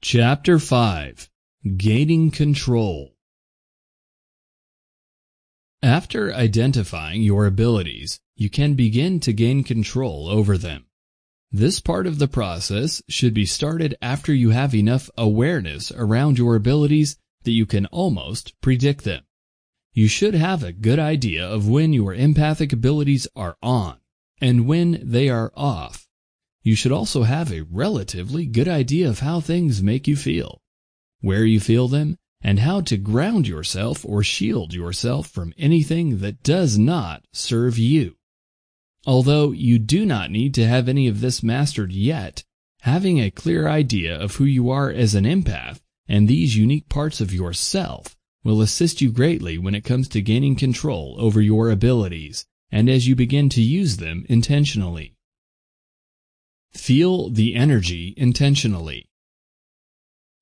Chapter 5 Gaining Control After identifying your abilities, you can begin to gain control over them. This part of the process should be started after you have enough awareness around your abilities that you can almost predict them. You should have a good idea of when your empathic abilities are on and when they are off. You should also have a relatively good idea of how things make you feel, where you feel them, and how to ground yourself or shield yourself from anything that does not serve you. Although you do not need to have any of this mastered yet, having a clear idea of who you are as an empath and these unique parts of yourself will assist you greatly when it comes to gaining control over your abilities and as you begin to use them intentionally. Feel the energy intentionally.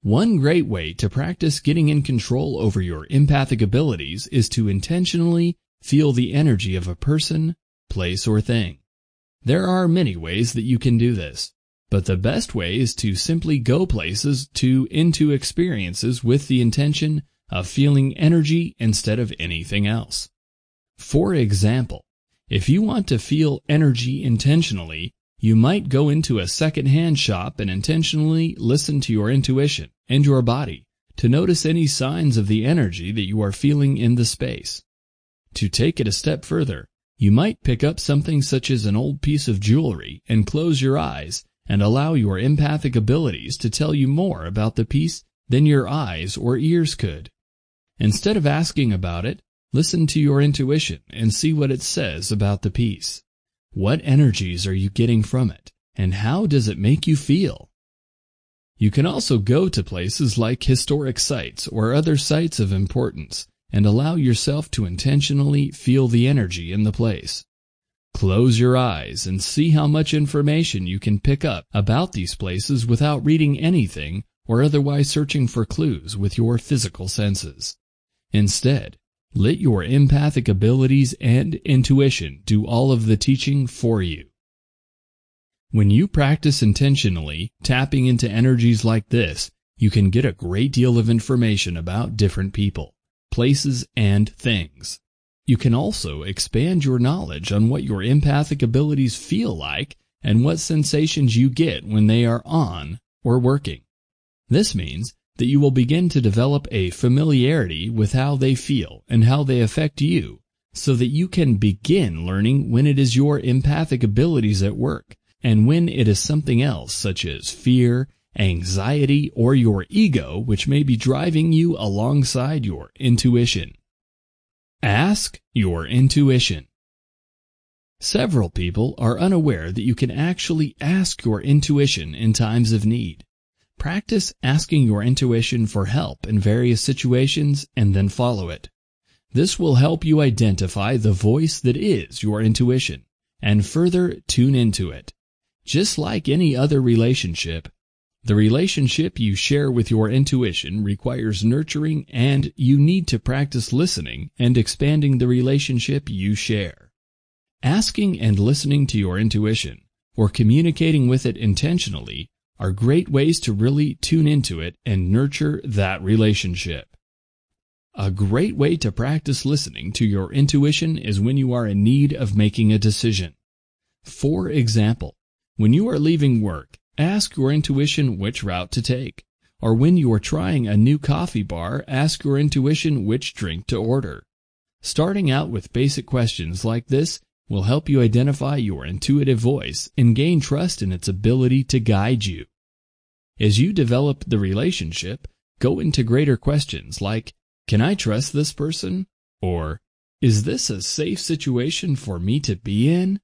One great way to practice getting in control over your empathic abilities is to intentionally feel the energy of a person, place, or thing. There are many ways that you can do this, but the best way is to simply go places to into experiences with the intention of feeling energy instead of anything else. For example, if you want to feel energy intentionally, you might go into a second-hand shop and intentionally listen to your intuition and your body to notice any signs of the energy that you are feeling in the space. To take it a step further, you might pick up something such as an old piece of jewelry and close your eyes and allow your empathic abilities to tell you more about the piece than your eyes or ears could. Instead of asking about it, listen to your intuition and see what it says about the piece. What energies are you getting from it, and how does it make you feel? You can also go to places like historic sites or other sites of importance and allow yourself to intentionally feel the energy in the place. Close your eyes and see how much information you can pick up about these places without reading anything or otherwise searching for clues with your physical senses. Instead, let your empathic abilities and intuition do all of the teaching for you. When you practice intentionally, tapping into energies like this, you can get a great deal of information about different people, places, and things. You can also expand your knowledge on what your empathic abilities feel like and what sensations you get when they are on or working. This means that you will begin to develop a familiarity with how they feel and how they affect you so that you can begin learning when it is your empathic abilities at work and when it is something else such as fear, anxiety, or your ego which may be driving you alongside your intuition. Ask your intuition. Several people are unaware that you can actually ask your intuition in times of need. Practice asking your intuition for help in various situations and then follow it. This will help you identify the voice that is your intuition and further tune into it. Just like any other relationship, the relationship you share with your intuition requires nurturing and you need to practice listening and expanding the relationship you share. Asking and listening to your intuition or communicating with it intentionally are great ways to really tune into it and nurture that relationship. A great way to practice listening to your intuition is when you are in need of making a decision. For example, when you are leaving work, ask your intuition which route to take. Or when you are trying a new coffee bar, ask your intuition which drink to order. Starting out with basic questions like this will help you identify your intuitive voice and gain trust in its ability to guide you. As you develop the relationship, go into greater questions like, can I trust this person? Or, is this a safe situation for me to be in?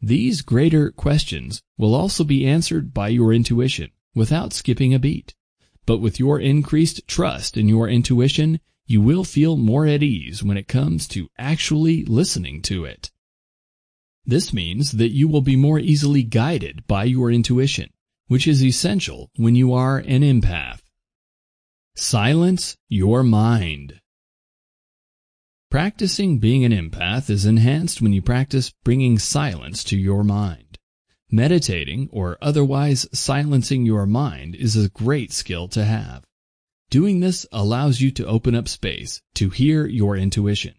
These greater questions will also be answered by your intuition without skipping a beat. But with your increased trust in your intuition, you will feel more at ease when it comes to actually listening to it. This means that you will be more easily guided by your intuition, which is essential when you are an empath. Silence your mind. Practicing being an empath is enhanced when you practice bringing silence to your mind. Meditating or otherwise silencing your mind is a great skill to have. Doing this allows you to open up space to hear your intuition,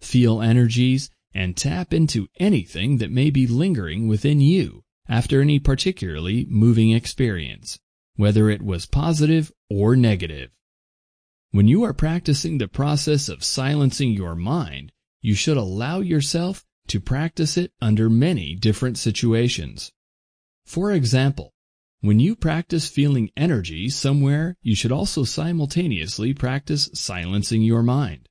feel energies, and tap into anything that may be lingering within you after any particularly moving experience, whether it was positive or negative. When you are practicing the process of silencing your mind, you should allow yourself to practice it under many different situations. For example, when you practice feeling energy somewhere, you should also simultaneously practice silencing your mind.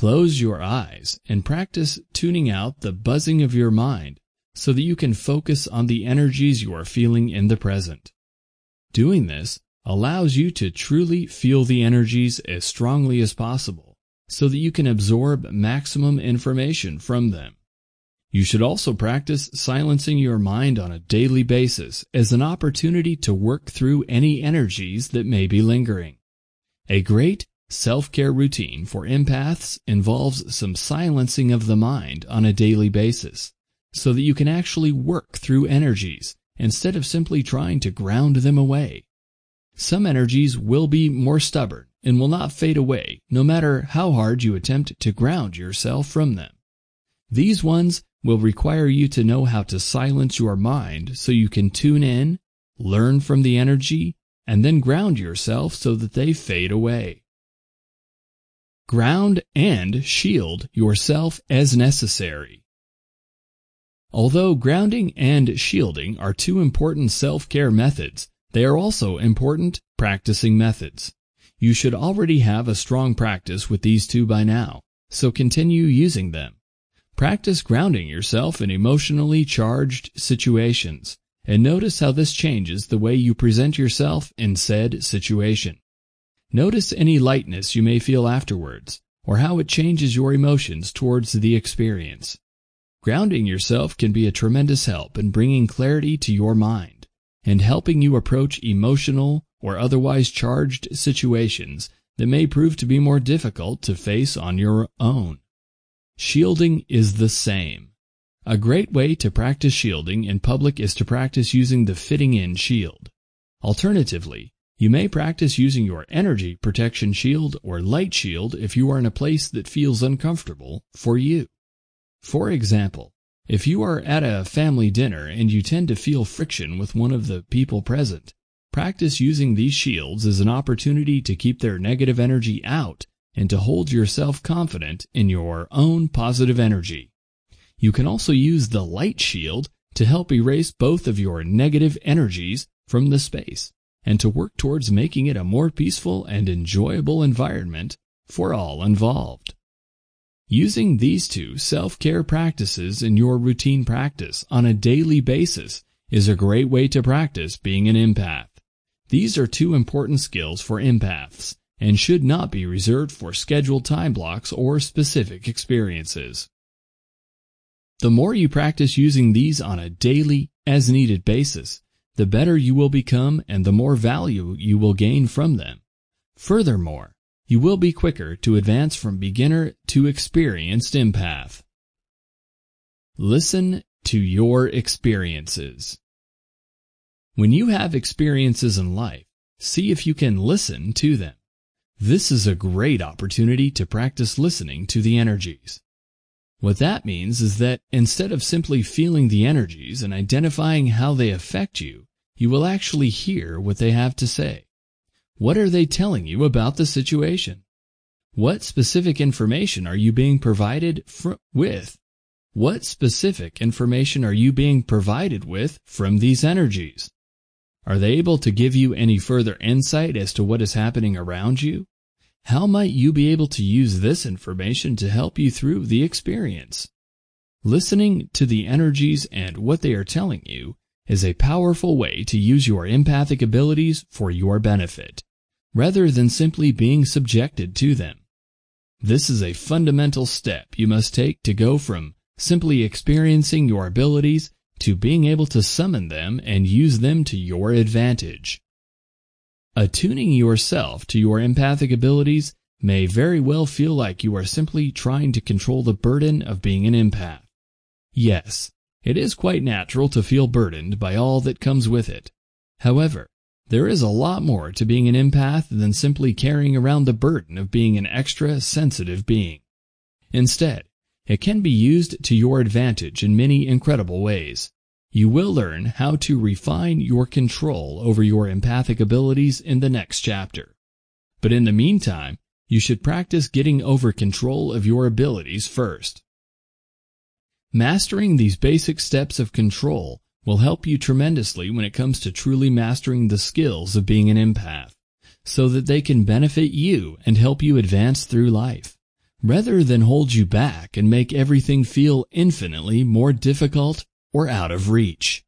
Close your eyes and practice tuning out the buzzing of your mind so that you can focus on the energies you are feeling in the present. Doing this allows you to truly feel the energies as strongly as possible so that you can absorb maximum information from them. You should also practice silencing your mind on a daily basis as an opportunity to work through any energies that may be lingering. A great self-care routine for empaths involves some silencing of the mind on a daily basis so that you can actually work through energies instead of simply trying to ground them away. Some energies will be more stubborn and will not fade away no matter how hard you attempt to ground yourself from them. These ones will require you to know how to silence your mind so you can tune in, learn from the energy, and then ground yourself so that they fade away. Ground and shield yourself as necessary. Although grounding and shielding are two important self-care methods, they are also important practicing methods. You should already have a strong practice with these two by now, so continue using them. Practice grounding yourself in emotionally charged situations and notice how this changes the way you present yourself in said situation. Notice any lightness you may feel afterwards or how it changes your emotions towards the experience. Grounding yourself can be a tremendous help in bringing clarity to your mind and helping you approach emotional or otherwise charged situations that may prove to be more difficult to face on your own. Shielding is the same. A great way to practice shielding in public is to practice using the fitting in shield. Alternatively, you may practice using your energy protection shield or light shield if you are in a place that feels uncomfortable for you. For example, if you are at a family dinner and you tend to feel friction with one of the people present, practice using these shields as an opportunity to keep their negative energy out and to hold yourself confident in your own positive energy. You can also use the light shield to help erase both of your negative energies from the space and to work towards making it a more peaceful and enjoyable environment for all involved. Using these two self-care practices in your routine practice on a daily basis is a great way to practice being an empath. These are two important skills for empaths and should not be reserved for scheduled time blocks or specific experiences. The more you practice using these on a daily, as needed basis, the better you will become and the more value you will gain from them. Furthermore, you will be quicker to advance from beginner to experienced empath. Listen to your experiences. When you have experiences in life, see if you can listen to them. This is a great opportunity to practice listening to the energies. What that means is that instead of simply feeling the energies and identifying how they affect you, you will actually hear what they have to say. What are they telling you about the situation? What specific information are you being provided with? What specific information are you being provided with from these energies? Are they able to give you any further insight as to what is happening around you? How might you be able to use this information to help you through the experience? Listening to the energies and what they are telling you is a powerful way to use your empathic abilities for your benefit, rather than simply being subjected to them. This is a fundamental step you must take to go from simply experiencing your abilities to being able to summon them and use them to your advantage. Attuning yourself to your empathic abilities may very well feel like you are simply trying to control the burden of being an empath. Yes, It is quite natural to feel burdened by all that comes with it. However, there is a lot more to being an empath than simply carrying around the burden of being an extra sensitive being. Instead, it can be used to your advantage in many incredible ways. You will learn how to refine your control over your empathic abilities in the next chapter. But in the meantime, you should practice getting over control of your abilities first. Mastering these basic steps of control will help you tremendously when it comes to truly mastering the skills of being an empath, so that they can benefit you and help you advance through life, rather than hold you back and make everything feel infinitely more difficult or out of reach.